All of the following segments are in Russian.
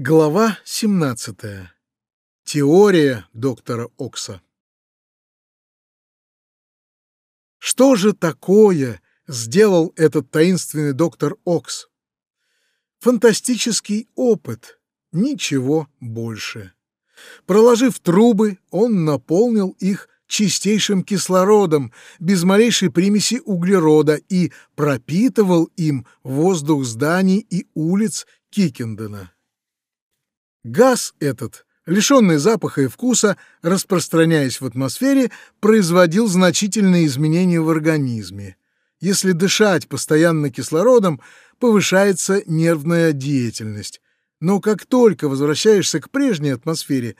Глава 17. Теория доктора Окса. Что же такое сделал этот таинственный доктор Окс? Фантастический опыт, ничего больше. Проложив трубы, он наполнил их чистейшим кислородом, без малейшей примеси углерода и пропитывал им воздух зданий и улиц Кикендена. Газ этот, лишенный запаха и вкуса, распространяясь в атмосфере, производил значительные изменения в организме. Если дышать постоянно кислородом, повышается нервная деятельность. Но как только возвращаешься к прежней атмосфере,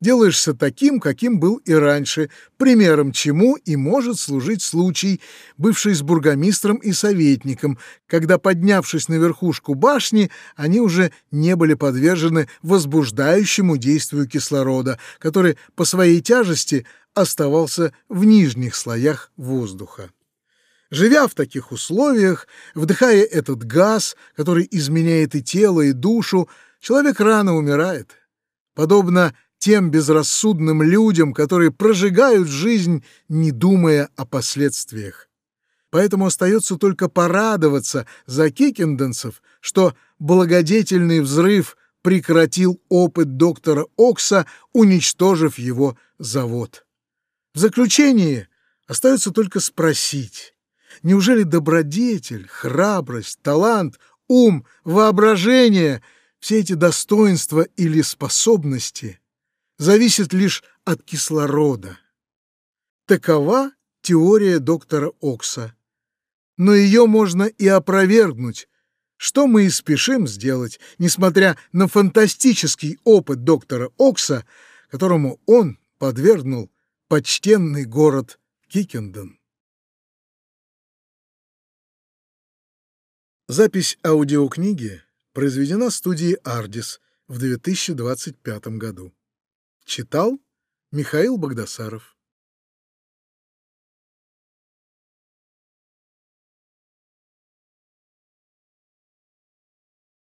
делаешься таким, каким был и раньше, примером чему и может служить случай, бывший с бургомистром и советником, когда, поднявшись на верхушку башни, они уже не были подвержены возбуждающему действию кислорода, который по своей тяжести оставался в нижних слоях воздуха. Живя в таких условиях, вдыхая этот газ, который изменяет и тело, и душу, человек рано умирает. Подобно тем безрассудным людям, которые прожигают жизнь, не думая о последствиях. Поэтому остается только порадоваться за кикенденцев, что благодетельный взрыв прекратил опыт доктора Окса, уничтожив его завод. В заключение остается только спросить, неужели добродетель, храбрость, талант, ум, воображение — все эти достоинства или способности зависит лишь от кислорода. Такова теория доктора Окса. Но ее можно и опровергнуть, что мы и спешим сделать, несмотря на фантастический опыт доктора Окса, которому он подвергнул почтенный город Кикенден. Запись аудиокниги произведена студией «Ардис» в 2025 году. Читал Михаил Богдасаров.